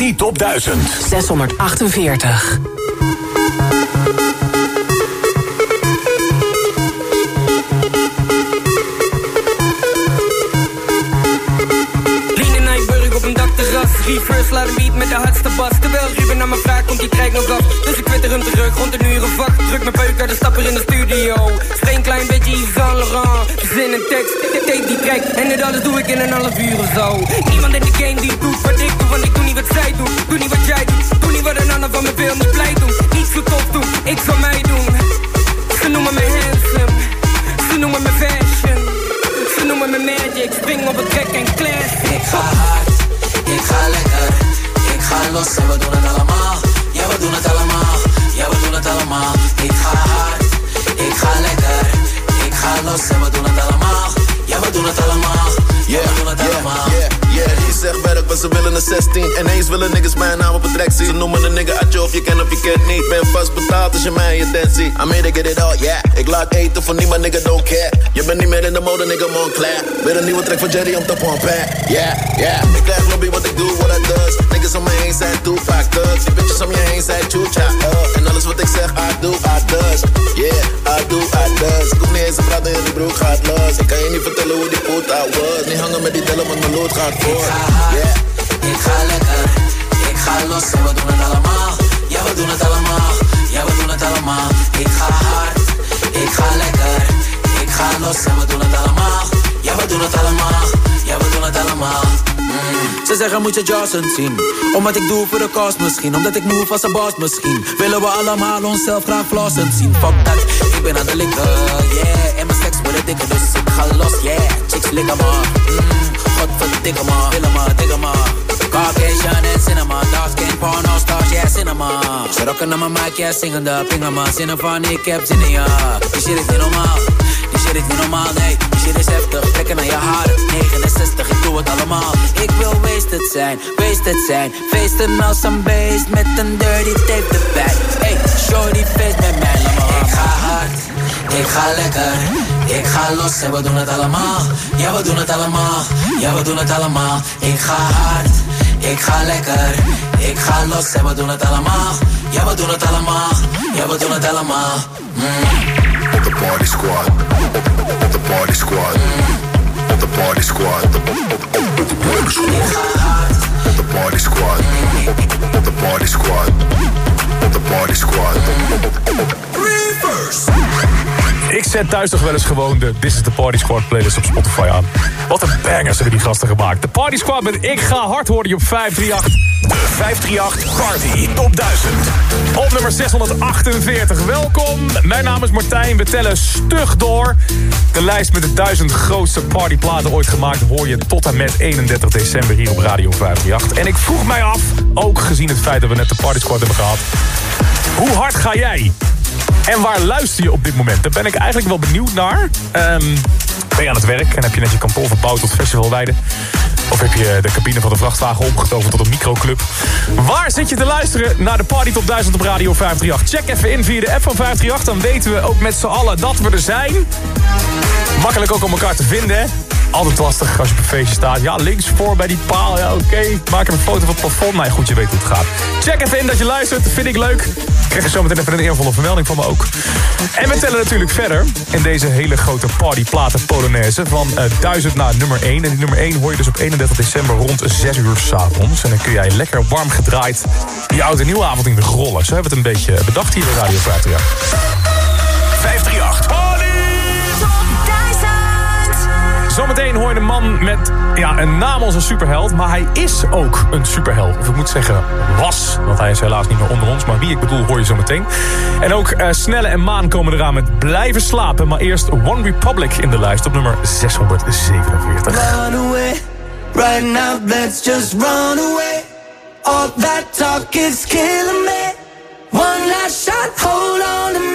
is de 538 Party Top 1000. 648. Reverse, laat een beat met de hardste bas. Terwijl Ruben naar me vraagt, komt die trek nog af Dus ik twitter hem terug, rond een uur of acht Druk mijn peuk uit de stapper in de studio. Steen klein beetje Yves Saint Laurent. Zin en tekst, tape die track En dit alles doe ik in een half uur of zo. Niemand in de game die doet wat ik doe Want ik zij doe niet wat jij doet. Doe niet wat een ander van me wil, niet blij doen. Niet zo tof doen, ik zal mij doen. Ze noemen me handsome. Ze noemen me fashion. Ze noemen me magic. Spring op het track en class Ik ga hard. Ik ga lekker, ik ga los en we doen het allemaal. Ja, we doen het allemaal, ja, we doen het allemaal. Ik ga hard, ik ga lekker, ik ga los en we doen het allemaal. Ja, we doen het allemaal, ja, we doen het allemaal. Yeah, yeah, die zegt werk, maar ze willen een 16. En eens willen niggas mijn naam op het track zien. Ze noemen een nigga uit je of je kent of je kent niet. Ben vast betaald als je mij je tent ziet. I made it get it all, yeah. Ik laat eten voor niemand, nigga, don't care. Je bent niet meer in de mode, nigga, Montclair. Weer een nieuwe track van Jerry om te pompen. Yeah, yeah. Ik krijg lobby wat ik doe, what I does. Niggas om me heen zijn Tupac thugs. Die bitches om je heen zijn Chucha uh. En alles wat ik zeg, I do, I does. Yeah, I do, I does. Ik hoef niet eens te praten en die broek gaat los. Ik kan je niet vertellen hoe die poot I was. Niet hangen met die tellen, want mijn lood gaat. Ik ga hard, ik ga lekker. Ik ga los en we doen het allemaal. Ja, we doen het allemaal. Ja, we doen het allemaal. Ik ga hard, ik ga lekker. Ik ga los en we doen het allemaal. Ja, we doen het allemaal. Ja, we doen het allemaal. Mm. Ze zeggen moet je Johnson zien Omdat ik doe voor de kost misschien Omdat ik move als een boss misschien Willen we allemaal onszelf graag flossen zien Fuck dat, ik ben aan de linker, yeah En mijn seks dikker, dus ik ga los, yeah. Chicks likken maar, mm, godverdikke maar Willen maar, dikke maar Caucasian en cinema Dark skin, porno stars, yeah, cinema. Ze rocken naar mijn mic, yeah, zingende Pingen maar, zinnen van ik heb zin in ja Die shit is niet normaal. Die shit is niet normaal, nee. Die shit is heftig, trekken naar je haren. 69, ik doe het allemaal. Ik wil wasted zijn, wasted zijn. Feesten als een beest met een dirty tape erbij. Hey, shorty feest met mij, laat me Ik ga hard, ik ga lekker. Ik ga los en we doen het allemaal. Ja, we doen het allemaal, ja, we doen het allemaal. Ik ga hard, ik ga lekker. Ik ga los en we doen het allemaal. Ja, we doen het allemaal, ja, we doen het allemaal. Mm. Op de party squad. Op de party squad. Op de party squad. Op de party squad. Op de party squad. Op de party squad De party squad. Reverse ik zet thuis toch wel eens gewoon de This is the Party Squad playlist op Spotify aan. Wat een bangers hebben die gasten gemaakt. De Party Squad met Ik Ga Hard je op 538. De 538 Party Top 1000. Op nummer 648. Welkom, mijn naam is Martijn. We tellen stug door. De lijst met de duizend grootste partyplaten ooit gemaakt... hoor je tot en met 31 december hier op Radio 538. En ik vroeg mij af, ook gezien het feit dat we net de Party Squad hebben gehad... hoe hard ga jij? En waar luister je op dit moment? Daar ben ik eigenlijk wel benieuwd naar. Um, ben je aan het werk en heb je net je kantoor verbouwd tot festivalweide? Of heb je de cabine van de vrachtwagen omgetoverd tot een microclub? Waar zit je te luisteren naar de Party Top 1000 op Radio 538? Check even in via de app van 538. Dan weten we ook met z'n allen dat we er zijn. Makkelijk ook om elkaar te vinden, altijd lastig als je op een feestje staat. Ja, links voor bij die paal. Ja, oké. Maak een foto van het plafond. Ja, goed, je weet hoe het gaat. Check even in dat je luistert. Dat vind ik leuk. Krijg er zo meteen even een eervolle vermelding van me ook. En we tellen natuurlijk verder in deze hele grote partyplaten Polonaise. Van uh, 1000 naar nummer 1. En die nummer 1 hoor je dus op 31 december rond 6 uur s'avonds. En dan kun jij lekker warm gedraaid die oude nieuwe avond in de rollen. Zo hebben we het een beetje bedacht hier bij Radio 538. 538. Zometeen hoor je een man met ja, een naam als een superheld. Maar hij is ook een superheld. Of ik moet zeggen, was. Want hij is helaas niet meer onder ons. Maar wie ik bedoel hoor je zometeen. En ook uh, Snelle en Maan komen eraan met Blijven Slapen. Maar eerst One Republic in de lijst op nummer 647. Run away, right now let's just run away. All that talk is killing me. One last shot, hold on to me.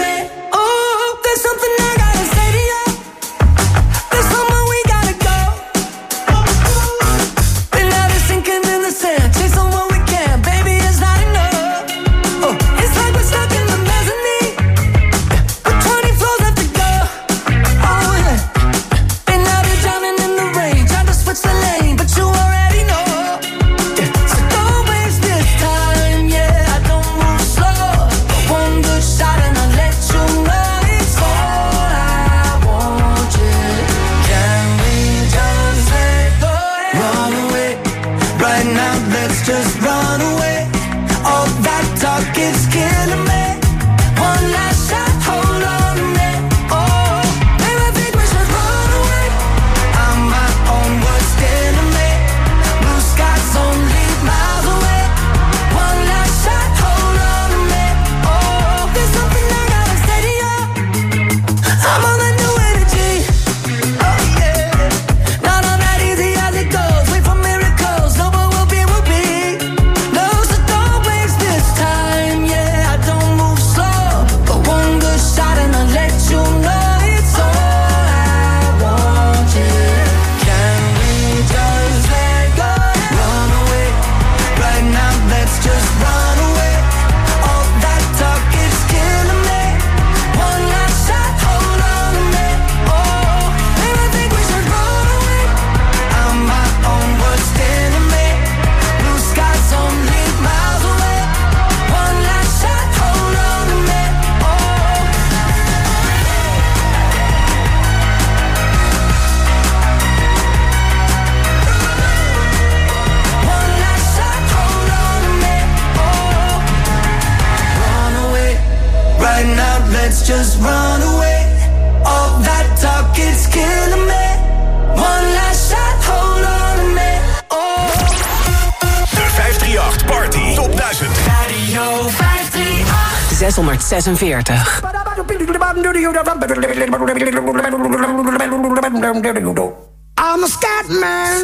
646. I'm a scat man.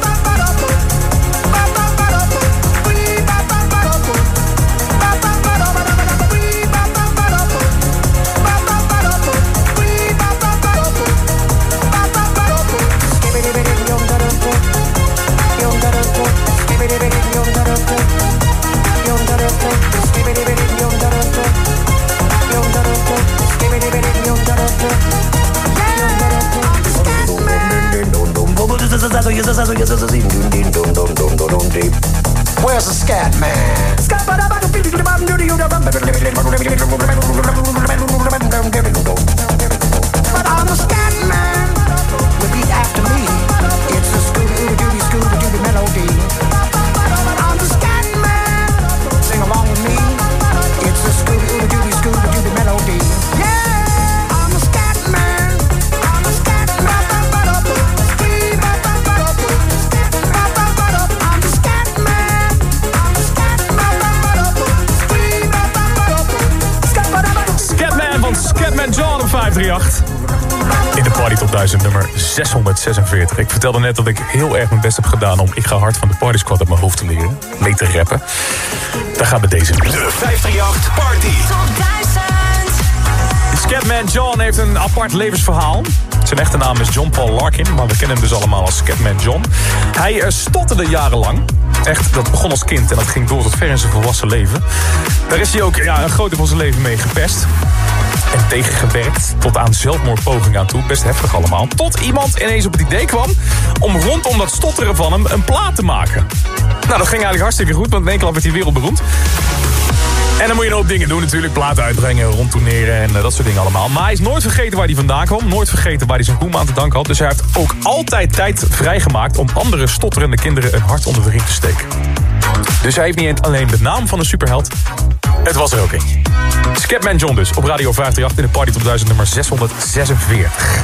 Where's the scat man? I'm the scat man. Repeat after me. It's a scooby scooby melody. John op 538. In de Party Top 1000 nummer 646. Ik vertelde net dat ik heel erg mijn best heb gedaan om Ik ga hard van de Party Squad uit mijn hoofd te leren. Mee te rappen. Daar gaan we deze. De 538 Party. Scatman John heeft een apart levensverhaal. Zijn echte naam is John Paul Larkin, maar we kennen hem dus allemaal als Scatman John. Hij eh, stotterde jarenlang. Echt, dat begon als kind en dat ging door tot ver in zijn volwassen leven. Daar is hij ook ja, een groot deel van zijn leven mee gepest. En tegengewerkt tot aan zelfmoordpoging aan toe. Best heftig allemaal. Tot iemand ineens op het idee kwam om rondom dat stotteren van hem een plaat te maken. Nou, dat ging eigenlijk hartstikke goed, want in één klap werd hij wereldberoemd. En dan moet je een hoop dingen doen natuurlijk. Platen uitbrengen, rondtourneren en eh, dat soort dingen allemaal. Maar hij is nooit vergeten waar hij vandaan kwam. Nooit vergeten waar hij zijn koem aan te danken had. Dus hij heeft ook altijd tijd vrijgemaakt... om andere stotterende kinderen een hart onder de riem te steken. Dus hij heeft niet alleen de naam van een superheld... het was er ook eentje. Scatman John dus, op Radio 538 in de Party Top 1000 nummer 646.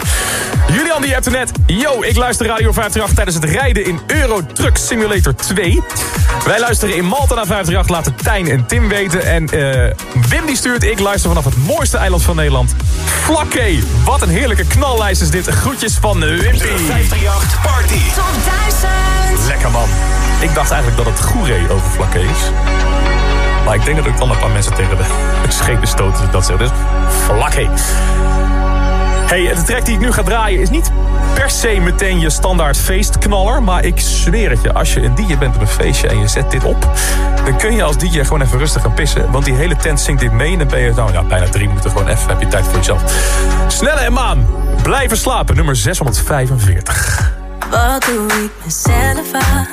Julian die hebt net... Yo, ik luister Radio 538 tijdens het rijden in Euro Truck Simulator 2. Wij luisteren in Malta naar 538, laten Tijn en Tim weten. En eh, Wim die stuurt, ik luister vanaf het mooiste eiland van Nederland. Flakke, wat een heerlijke knallijst is dit. Groetjes van Wimpy. De 538 Party. Top 1000. Lekker man. Ik dacht eigenlijk dat het Goeree over Flakke is. Maar ik denk dat ik dan een paar mensen tegen de schepen stoten dat ze dus Flakke. Hey, de track die ik nu ga draaien is niet per se meteen je standaard feestknaller. Maar ik zweer het je, als je een DJ bent op een feestje en je zet dit op... dan kun je als DJ gewoon even rustig gaan pissen. Want die hele tent zingt dit mee en dan ben je nou, ja, bijna drie minuten gewoon even... heb je tijd voor jezelf. Snelle en maan, blijven slapen, nummer 645. Wat doe ik mezelf aan?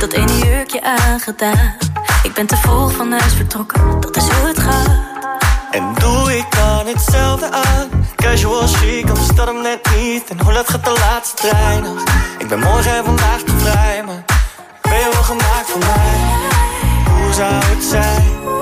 Dat ene jurkje aangedaan. Ik ben te vroeg van huis vertrokken, dat is hoe het gaat. En doe ik dan hetzelfde aan? Casual chic, anders dat hem net niet. En hoe laat gaat de laatste trein? Ik ben morgen en vandaag te vrij, maar ben je wel gemaakt voor mij? Hoe zou het zijn?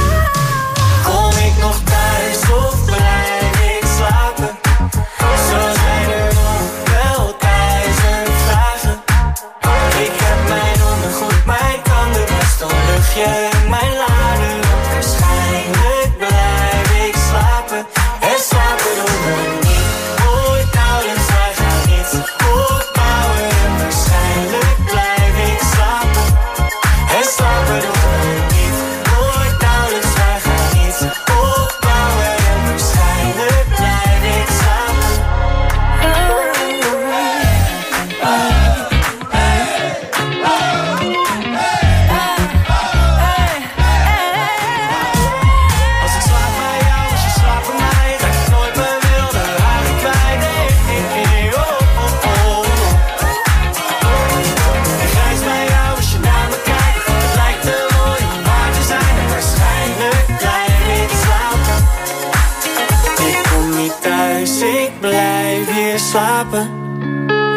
Slapen.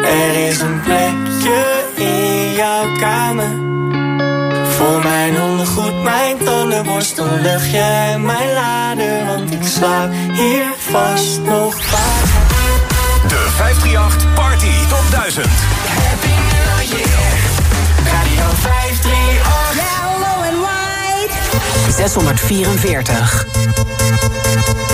Er is een plekje in jouw kamer. Voor mijn ondergoed, mijn tandenborstel, luchtje en mijn lader. Want ik slaap hier vast nog vaak. De 538 Party Top 1000. Happy New Year. Radio 538. Yellow and white. 644.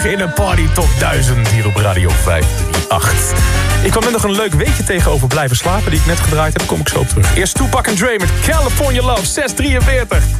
644 in een party top 1000 hier op Radio 538. Ik kwam net nog een leuk weetje tegenover blijven slapen die ik net gedraaid heb. Kom ik zo op terug. Eerst Tupac en Dre met California Love 643.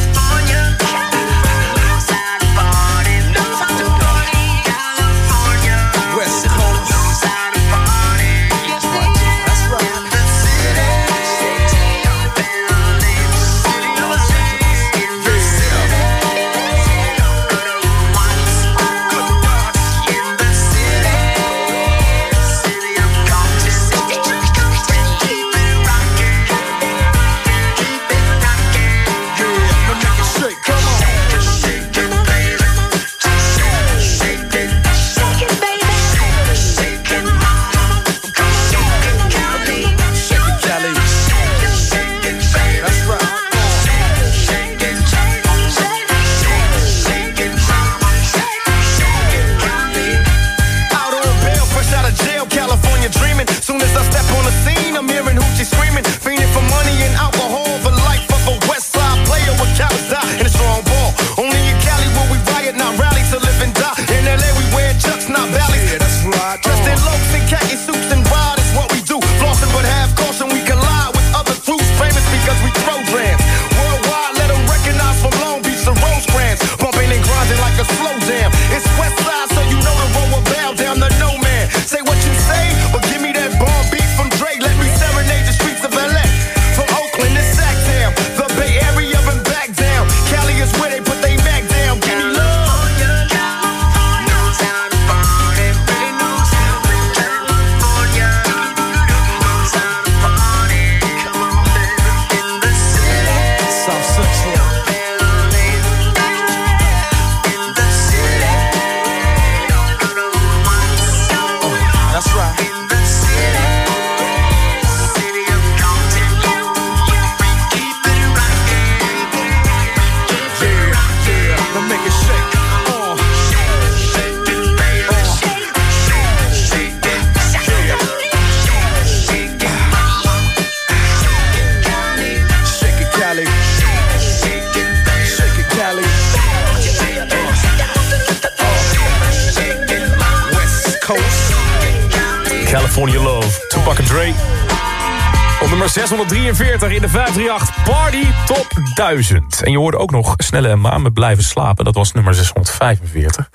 Top 1000. En je hoorde ook nog Snelle en Maan met Blijven Slapen. Dat was nummer 645.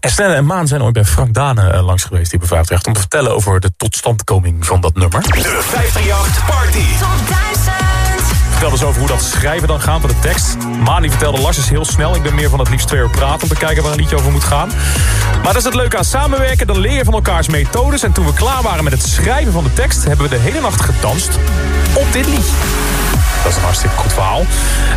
En Snelle en Maan zijn ooit bij Frank Dane eh, langs geweest hier bij 538... om te vertellen over de totstandkoming van dat nummer. De 538 Party. Top 1000. Vertelde dus over hoe dat schrijven dan gaat van de tekst. Maan die vertelde Lars is heel snel. Ik ben meer van het liefst twee uur praten om te kijken waar een liedje over moet gaan. Maar dat is het leuke aan samenwerken. Dan leer je van elkaars methodes. En toen we klaar waren met het schrijven van de tekst... hebben we de hele nacht gedanst op dit lied. Dat is een hartstikke goed verhaal.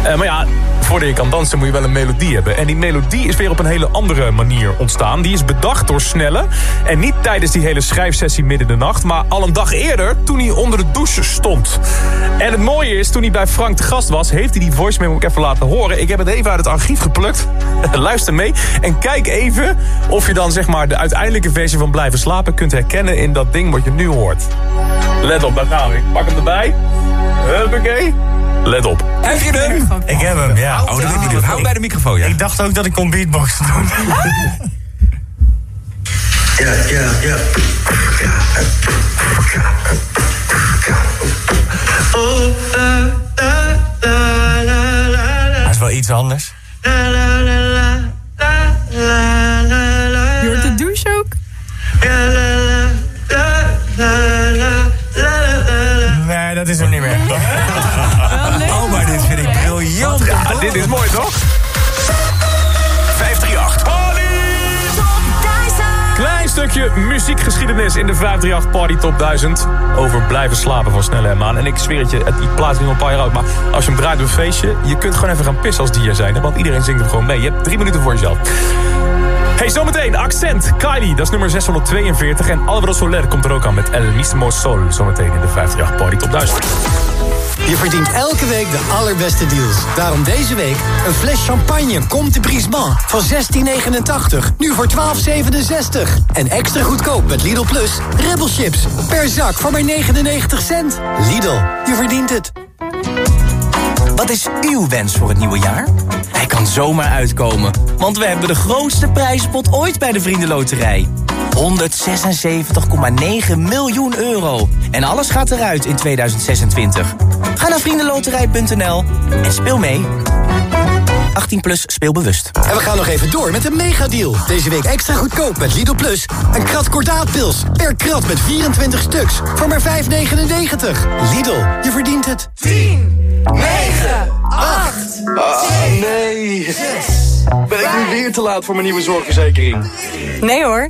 Eh, maar ja, voordat je kan dansen moet je wel een melodie hebben. En die melodie is weer op een hele andere manier ontstaan. Die is bedacht door Snelle. En niet tijdens die hele schrijfsessie midden de nacht... maar al een dag eerder toen hij onder de douche stond. En het mooie is, toen hij bij Frank te gast was... heeft hij die voice memo ook even laten horen. Ik heb het even uit het archief geplukt. Luister mee en kijk even of je dan zeg maar de uiteindelijke versie van Blijven Slapen... kunt herkennen in dat ding wat je nu hoort. Let op, daar gaan we. Ik pak hem erbij. Huppakee. Let op. Heb je hem? Ik heb hem, ja. Oh, dat heb je dus. Hou bij de microfoon, ja. Ik dacht ook dat ik kon beatboxen doen. Oh, la, la, la, Hij is wel iets anders. la, la, la, la, la, la, la, la. Je hoort de douche ook? Dat is hem niet meer. Oh, maar dit vind ik briljant. Ja, dit is mooi toch? 538. Klein stukje muziekgeschiedenis in de 538 Party Top 1000. Over blijven slapen van Snelle en Maan. En ik zweer het je, het, plaats nu al een paar jaar oud. Maar als je hem draait op een feestje, je kunt gewoon even gaan pissen als DJ zijn. Want iedereen zingt hem gewoon mee. Je hebt drie minuten voor jezelf. Hey, zometeen Accent, Kylie, dat is nummer 642. En Alvaro Soler komt er ook aan met El Mismo Sol. Zometeen in de 538 Party Top 1000. Je verdient elke week de allerbeste deals. Daarom deze week een fles champagne Comte Brisbane van 16,89. Nu voor 12,67. En extra goedkoop met Lidl Plus. Rebel chips per zak voor maar 99 cent. Lidl, je verdient het. Wat is uw wens voor het nieuwe jaar? Hij kan zomaar uitkomen, want we hebben de grootste prijzenpot ooit bij de Vriendenloterij. 176,9 miljoen euro. En alles gaat eruit in 2026. Ga naar vriendenloterij.nl en speel mee. 18 plus speelbewust. En we gaan nog even door met een megadeal. Deze week extra goedkoop met Lidl Plus. Een krat kordaatpils per krat met 24 stuks voor maar 5,99. Lidl, je verdient het. 10, 9, 8, nee. Ben ik nu weer te laat voor mijn nieuwe zorgverzekering? Nee hoor.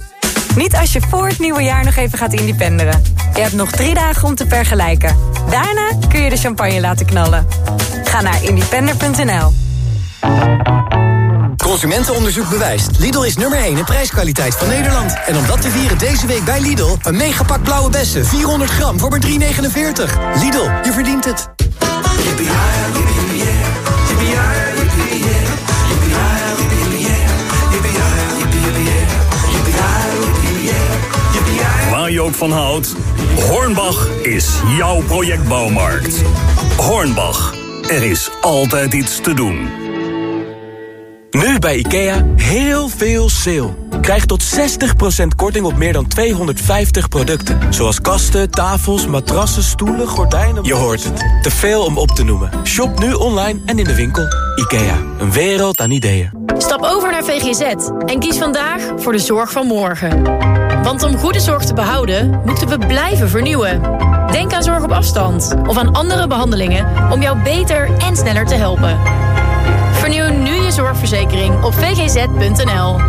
Niet als je voor het nieuwe jaar nog even gaat independeren. Je hebt nog drie dagen om te vergelijken. Daarna kun je de champagne laten knallen. Ga naar independer.nl. Consumentenonderzoek bewijst. Lidl is nummer 1 in prijskwaliteit van Nederland. En om dat te vieren deze week bij Lidl... een megapak blauwe bessen, 400 gram voor maar 3,49. Lidl, je verdient het. Waar je ook van houdt, Hornbach is jouw projectbouwmarkt. Hornbach, er is altijd iets te doen. Nu bij IKEA heel veel sale. Krijg tot 60% korting op meer dan 250 producten. Zoals kasten, tafels, matrassen, stoelen, gordijnen... Je hoort het. Te veel om op te noemen. Shop nu online en in de winkel. IKEA, een wereld aan ideeën. Stap over naar VGZ en kies vandaag voor de zorg van morgen. Want om goede zorg te behouden, moeten we blijven vernieuwen. Denk aan zorg op afstand of aan andere behandelingen... om jou beter en sneller te helpen. Zorgverzekering op vgz.nl.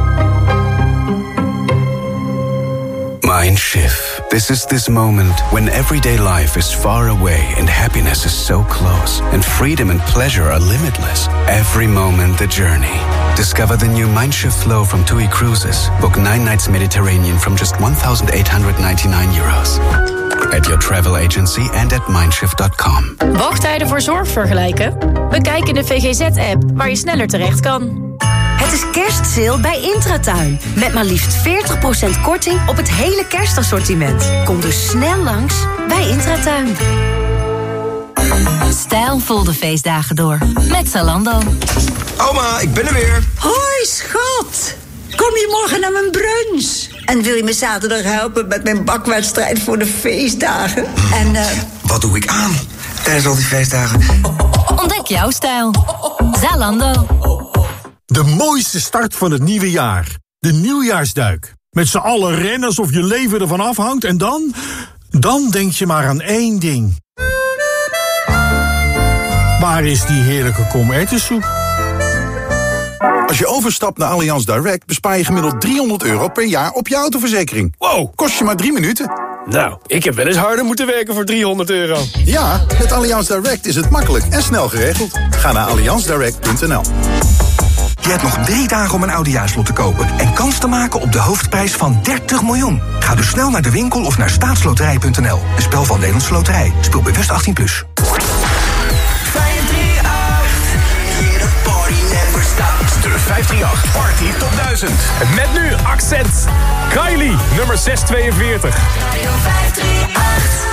Mindshift. This is this moment when everyday life is far away and happiness is so close, and freedom and pleasure are limitless. Every moment the journey. Discover the new Mindshift flow from TUI Cruises. Book nine nights Mediterranean from just 1,899 euros. At your travel agency and at mindshift.com. Wachttijden voor zorg vergelijken? Bekijk in de VGZ-app waar je sneller terecht kan. Het is kerstsale bij Intratuin. Met maar liefst 40% korting op het hele kerstassortiment. Kom dus snel langs bij Intratuin. Stijlvol de feestdagen door. Met Zalando. Oma, ik ben er weer. Hoi, schat. Kom je morgen naar mijn brunch? En wil je me zaterdag helpen met mijn bakwedstrijd voor de feestdagen? En, eh, Wat doe ik aan tijdens al die feestdagen? Ontdek jouw stijl. Zalando. De mooiste start van het nieuwe jaar. De nieuwjaarsduik. Met z'n allen rennen alsof je leven ervan afhangt. En dan? Dan denk je maar aan één ding. Waar is die heerlijke komertensoep? Als je overstapt naar Allianz Direct bespaar je gemiddeld 300 euro per jaar op je autoverzekering. Wow, kost je maar drie minuten. Nou, ik heb wel eens harder moeten werken voor 300 euro. Ja, met Allianz Direct is het makkelijk en snel geregeld. Ga naar allianzdirect.nl. Je hebt nog drie dagen om een oudejaarslot te kopen... en kans te maken op de hoofdprijs van 30 miljoen. Ga dus snel naar de winkel of naar staatsloterij.nl. Een spel van Nederlandse Loterij. Speel bewust 18+. Plus. 2000. Met nu Accent. Kylie, nummer 642.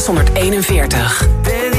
641.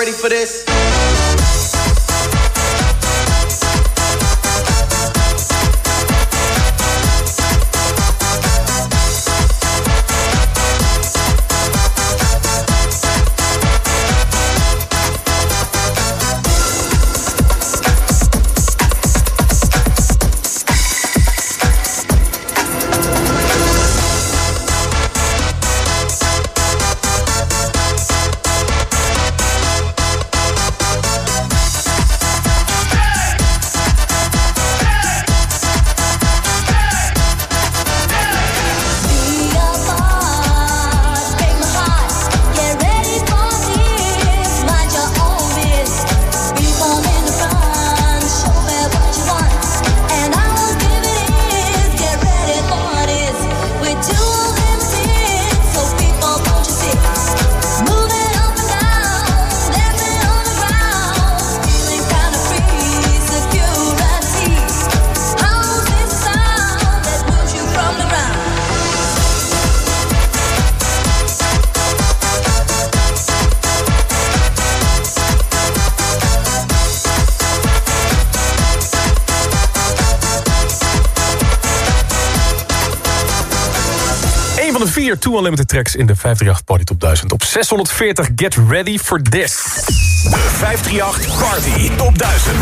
ready for this? Two Unlimited tracks in de 538 Party Top 1000. Op 640 Get Ready for This. De 538 Party Top 1000.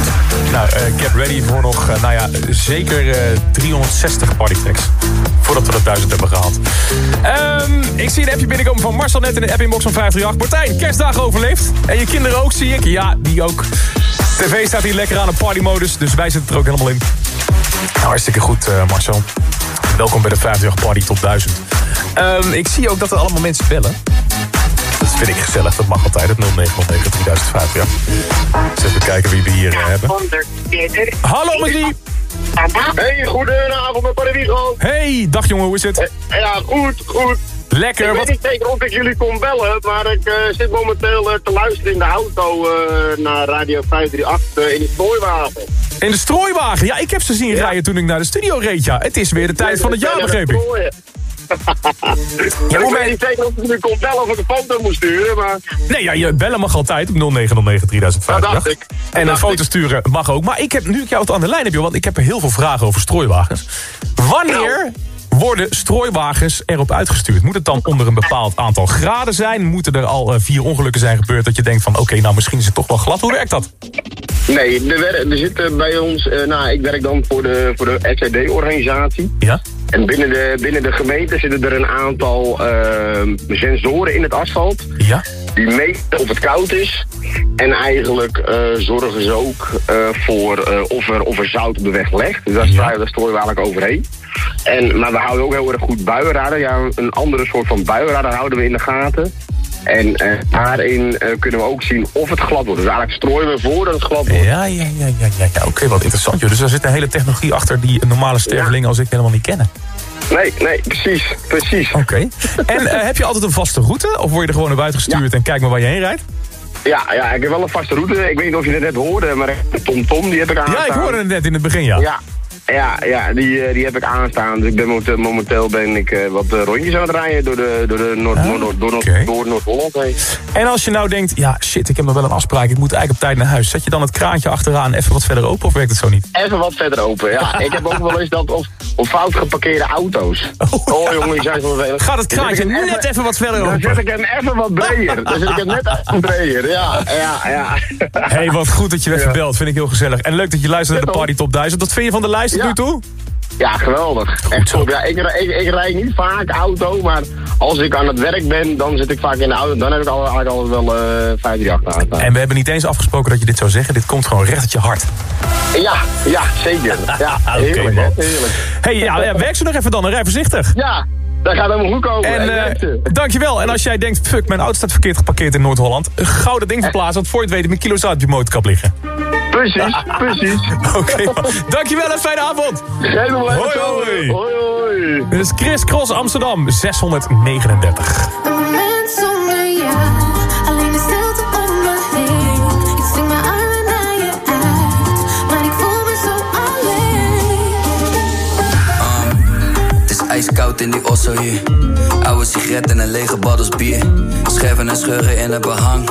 Nou, eh, Get Ready voor nog, eh, nou ja, zeker eh, 360 party tracks. Voordat we dat 1000 hebben gehaald. Ehm, ik zie een appje binnenkomen van Marcel net in de app-inbox van 538. Martijn, kerstdagen overleefd. En je kinderen ook, zie ik. Ja, die ook. TV staat hier lekker aan een partymodus, dus wij zitten er ook helemaal in. Nou, hartstikke goed, eh, Marcel. Welkom bij de 538 Party Top 1000. Ehm, ik zie ook dat er allemaal mensen bellen. Dat vind ik gezellig, dat mag altijd, het 0909 3005, ja. Dus even kijken wie we hier eh, hebben. Hallo, Marie. Hey, goedenavond met Paravigo. Hey, dag jongen, hoe is het? Ja, goed, goed. Lekker, Ik weet wat- niet zeker of ik jullie kon bellen, maar ik eh, zit momenteel eh, te luisteren in de auto eh, naar Radio 538 eh, in de strooiwagen. In de strooiwagen. Ja, ik heb ze zien rijden toen ik naar de studio reed, ja. Het is weer de tijd van het jaar, begreep ik. Ja, ik weet niet zeker of ik kon bellen of ik een foto moest sturen, maar... Nee, ja, je bellen mag altijd op 0909 3005. Dat dacht ik. En een foto sturen mag ook. Maar ik heb, nu ik jou het aan de lijn heb, joh, want ik heb heel veel vragen over strooiwagens. Wanneer worden strooiwagens erop uitgestuurd? Moet het dan onder een bepaald aantal graden zijn? Moeten er al eh, vier ongelukken zijn gebeurd dat je denkt van... oké, nou misschien is het toch wel glad. Hoe werkt dat? Nee, er, er zitten bij ons, eh, nou, ik werk dan voor de, voor de SCD-organisatie. Ja. En binnen de, binnen de gemeente zitten er een aantal eh, sensoren in het asfalt. Ja. Die meten of het koud is. En eigenlijk eh, zorgen ze ook eh, voor eh, of, er, of er zout op de weg legt. Dus daar ja. daar je eigenlijk overheen. En, maar we houden ook heel erg goed buienradar. Ja, een andere soort van buienradar houden we in de gaten. En eh, daarin eh, kunnen we ook zien of het glad wordt. Dus eigenlijk strooien we voordat het glad wordt. Ja, ja, ja, ja, ja, oké, wat interessant. Joh. Dus er zit een hele technologie achter die normale sterveling als ik helemaal niet kennen. Nee, nee, precies, precies. Oké. En eh, heb je altijd een vaste route? Of word je er gewoon naar buiten gestuurd en kijk maar waar je heen rijdt? Ja, ja, ik heb wel een vaste route. Ik weet niet of je het net hoorde, maar de Tom Tom die heb ik aanstaan. Ja, ik hoorde het net in het begin, ja. Ja, ja, ja die, eh, die heb ik aanstaan. Dus ik ben momenteel, ben ik eh, wat eh, rondjes aan het rijden door, de, door, de Noord, Noord, Noord, door, Noord- door Noord-Holland heen. En als je nou denkt, ja shit, ik heb nog wel een afspraak, ik moet eigenlijk op tijd naar huis. Zet je dan het kraantje achteraan even wat verder open of werkt het zo niet? Even wat verder open, ja. ik heb ook wel eens dat op, op fout geparkeerde auto's. Oh, jongen, die zijn zo vervelend. Gaat het Dan kraantje net even wat verder Dan open? zet ik hem even wat breder. Dan zet ik hem net even breder, ja, ja, ja. Hé, hey, wat goed dat je even belt, vind ik heel gezellig. En leuk dat je luistert naar de Party Top 1000. Wat vind je van de lijst tot nu toe? Ja, geweldig. Echt top. Ja, ik, ik, ik, rijd niet vaak auto, maar als ik aan het werk ben, dan zit ik vaak in de auto. Dan heb ik al- eigenlijk altijd wel eh 538 aanstaan. En we hebben niet eens afgesproken dat je dit zou zeggen. Dit komt gewoon recht uit je hart. Ja, ja, zeker. Ja, heerlijk, man. hè, heerlijk. hey, ja, werk ze nog even dan en rij voorzichtig. Ja, dat gaat helemaal goed komen. En En eh, dankjewel. En als jij denkt, fuck, mijn auto staat verkeerd geparkeerd in Noord-Holland. Een gouden ding verplaatsen, want voor je het weet een kilo op je motorkap liggen. Precies, precies. Oké, dankjewel en fijne avond. Geen probleem. Hoi, hoi. Hoi, hoi. Dit is Chris Cross Amsterdam, 639. Een moment zonder jou, alleen de stilte om me heen. Ik sting mijn armen naar je uit, maar ik voel me zo alleen. Het is ijskoud in die osso hier. Oude sigaret en een lege baddels bier. Scherven en scheuren in het behang.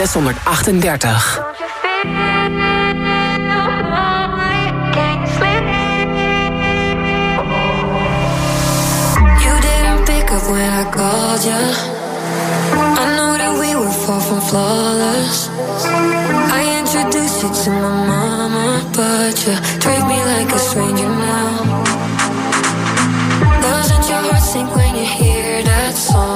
638. You didn't pick up when I called you. I know that we were far from flawless. I introduced you to my mama, but you treat me like a stranger now. Doesn't your heart sink when you hear that song?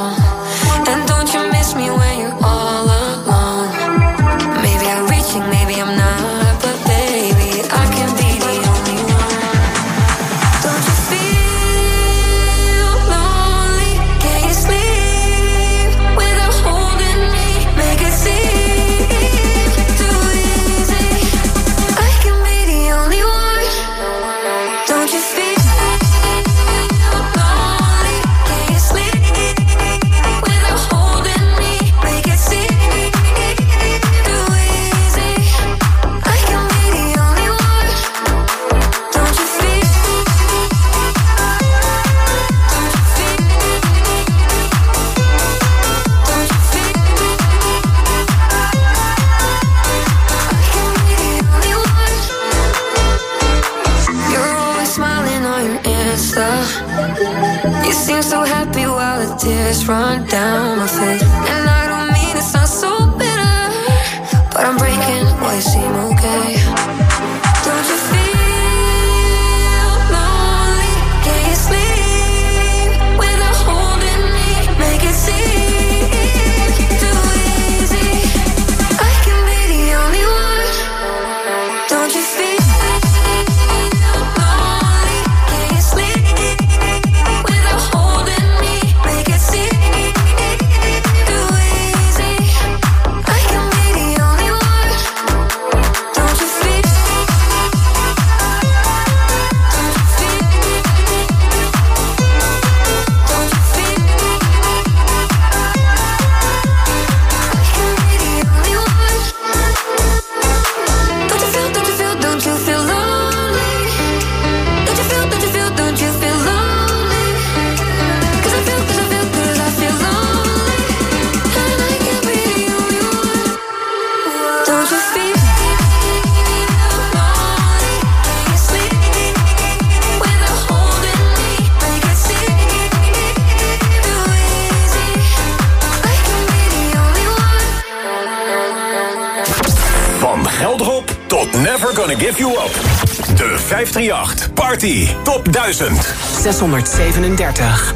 637.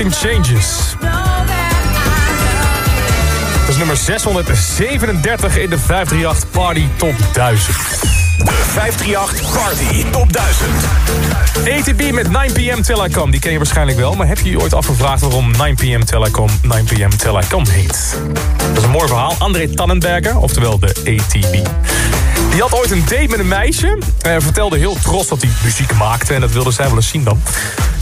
Everything changes. Dat is nummer 637 in de 538 Party Top 1000. De 538 Party Top 1000. ATB met 9pm Till I Come, die ken je waarschijnlijk wel. Maar heb je je ooit afgevraagd waarom 9pm Till I Come 9pm Till I Come heet? Dat is een mooi verhaal. André Tannenberger, oftewel de ATB. Die had ooit een date met een meisje. Hij vertelde heel trots dat hij muziek maakte. En dat wilde zij wel eens zien dan.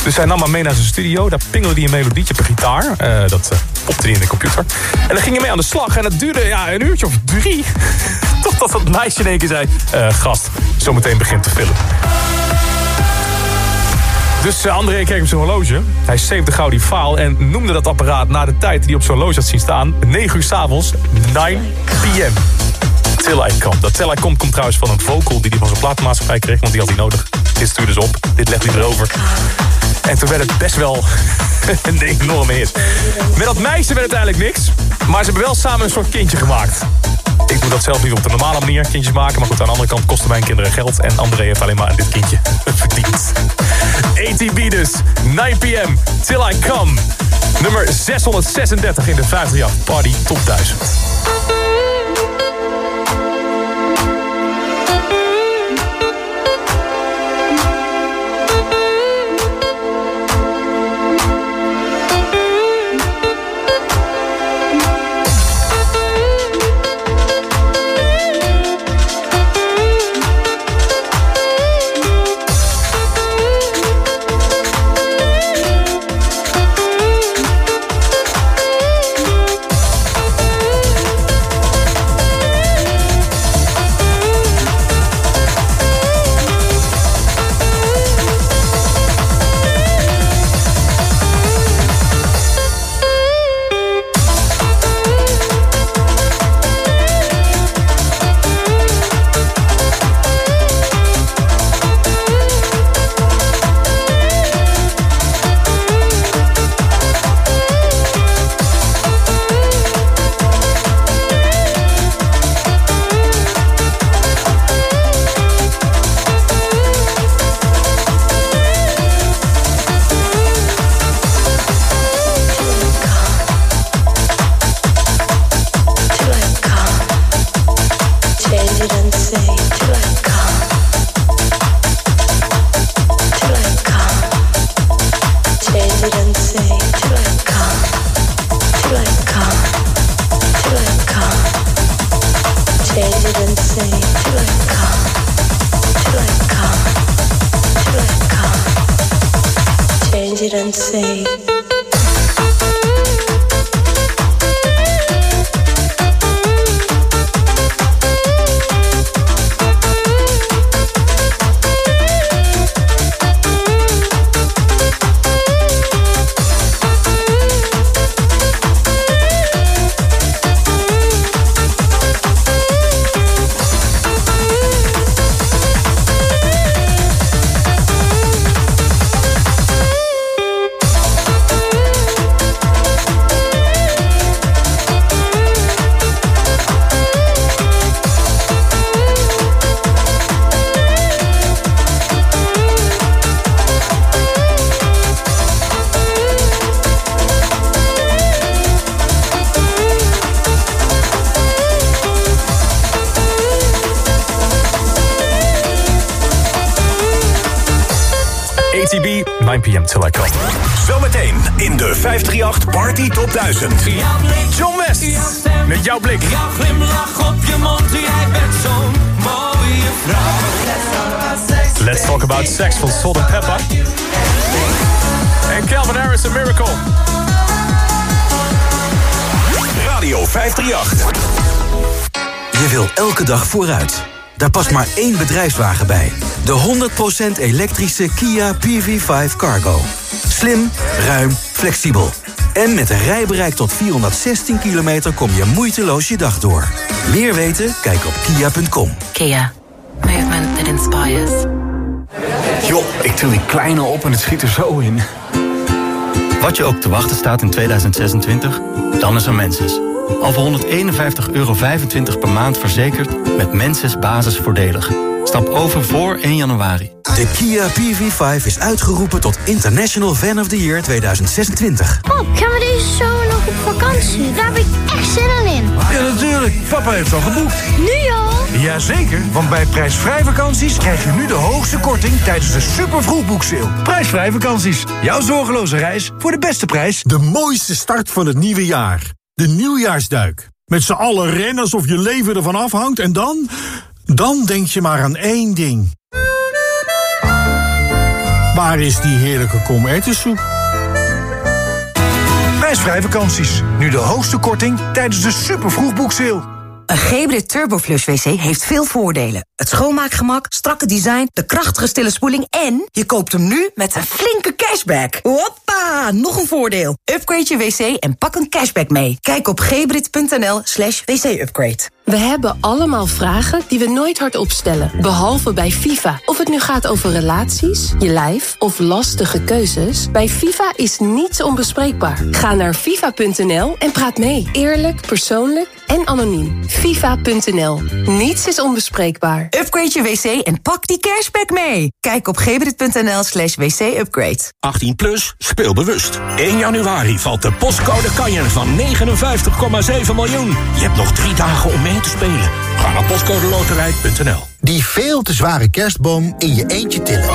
Dus hij nam haar mee naar zijn studio. Daar pingelde hij een melodietje per gitaar. Eh, dat uh, popte hij in de computer. En dan ging hij mee aan de slag. En dat duurde ja, een uurtje of drie. Totdat dat meisje in één keer zei... eh, gast, zometeen begint te filmen. Dus uh, André keek op zijn horloge. Hij savede gauw die faal en noemde dat apparaat na de tijd die op zijn horloge had zien staan. 9 uur s'avonds, 9 pm. Till I Come. Dat Till I Come komt trouwens van een vocal die hij van zijn platenmaatschappij kreeg, want die had hij nodig. Dit stuurde ze op, dit legde hij erover. En toen werd het best wel een enorme hit. Met dat meisje werd het eigenlijk niks, maar ze hebben wel samen een soort kindje gemaakt. Ik doe dat zelf niet op de normale manier, kindjes maken. Maar goed, aan de andere kant kosten mijn kinderen geld. En André heeft alleen maar dit kindje verdiend. ATB dus, 9 pm, Till I Come. Nummer 636 in de 538 Party Top 1000. Sex van Salt and Pepper. En Calvin Harris, A Miracle. Radio 538. Je wil elke dag vooruit. Daar past maar één bedrijfswagen bij. De 100% elektrische Kia PV5 Cargo. Slim, ruim, flexibel. En met een rijbereik tot 416 kilometer kom je moeiteloos je dag door. Meer weten? Kijk op kia.com. Kia. Movement that inspires. Joh, ik til die kleine op en het schiet er zo in. Wat je ook te wachten staat in 2026, dan is er Menses. Al voor 151,25 euro per maand verzekerd met Menses basisvoordelig. Stap over voor 1 januari. De Kia PV5 is uitgeroepen tot International Fan of the Year 2026. Pap, gaan we deze zomer nog op vakantie? Daar heb ik echt zin in. Ja, natuurlijk. Papa heeft al geboekt. Nu al? Jazeker, want bij prijsvrij vakanties krijg je nu de hoogste korting tijdens de super vroegboekseil. Prijsvrij vakanties. Jouw zorgeloze reis voor de beste prijs. De mooiste start van het nieuwe jaar. De nieuwjaarsduik. Met z'n allen rennen alsof je leven ervan afhangt en dan... Dan denk je maar aan één ding. Waar is die heerlijke komertensoep? Prijsvrij vakanties. Nu de hoogste korting tijdens de super vroegboekseil. Een Gebrit Turboflush wc heeft veel voordelen. Het schoonmaakgemak, strakke design, de krachtige stille spoeling... en je koopt hem nu met een flinke cashback. Hoppa, nog een voordeel. Upgrade je wc en pak een cashback mee. Kijk op gebrit.nl slash wc-upgrade. We hebben allemaal vragen die we nooit hardop stellen. Behalve bij FIFA. Of het nu gaat over relaties, je lijf of lastige keuzes. Bij FIFA is niets onbespreekbaar. Ga naar FIFA.nl en praat mee. Eerlijk, persoonlijk en anoniem. FIFA.nl. Niets is onbespreekbaar. Upgrade je wc en pak die cashback mee. Kijk op gebrit.nl slash wc-upgrade. 18 plus, speel bewust. 1 januari valt de postcode kanjer van 59,7 miljoen. Je hebt nog drie dagen om mee te spelen. Ga naar postcodeloterij.nl. Die veel te zware kerstboom in je eentje tillen.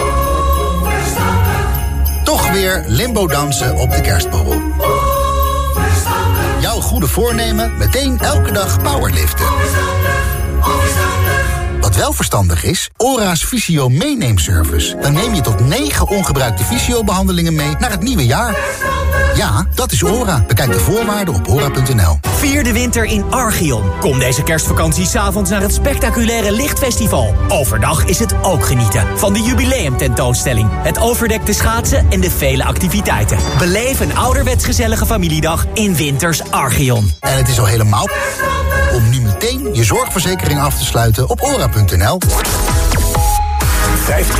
Toch weer limbo dansen op de kerstborrel. Jouw goede voornemen meteen elke dag powerliften. Wat wel verstandig is, ORA's Visio meeneemservice. Dan neem je tot 9 ongebruikte visio-behandelingen mee naar het nieuwe jaar. Ja, dat is ORA. Bekijk de voorwaarden op ora.nl. Vier de winter in Archeon. Kom deze kerstvakantie s'avonds naar het spectaculaire Lichtfestival. Overdag is het ook genieten van de jubileumtentoonstelling, het overdekte schaatsen en de vele activiteiten. Beleef een ouderwets gezellige familiedag in Winters Archeon. En het is al helemaal om nu meteen je zorgverzekering af te sluiten op ora.nl. 538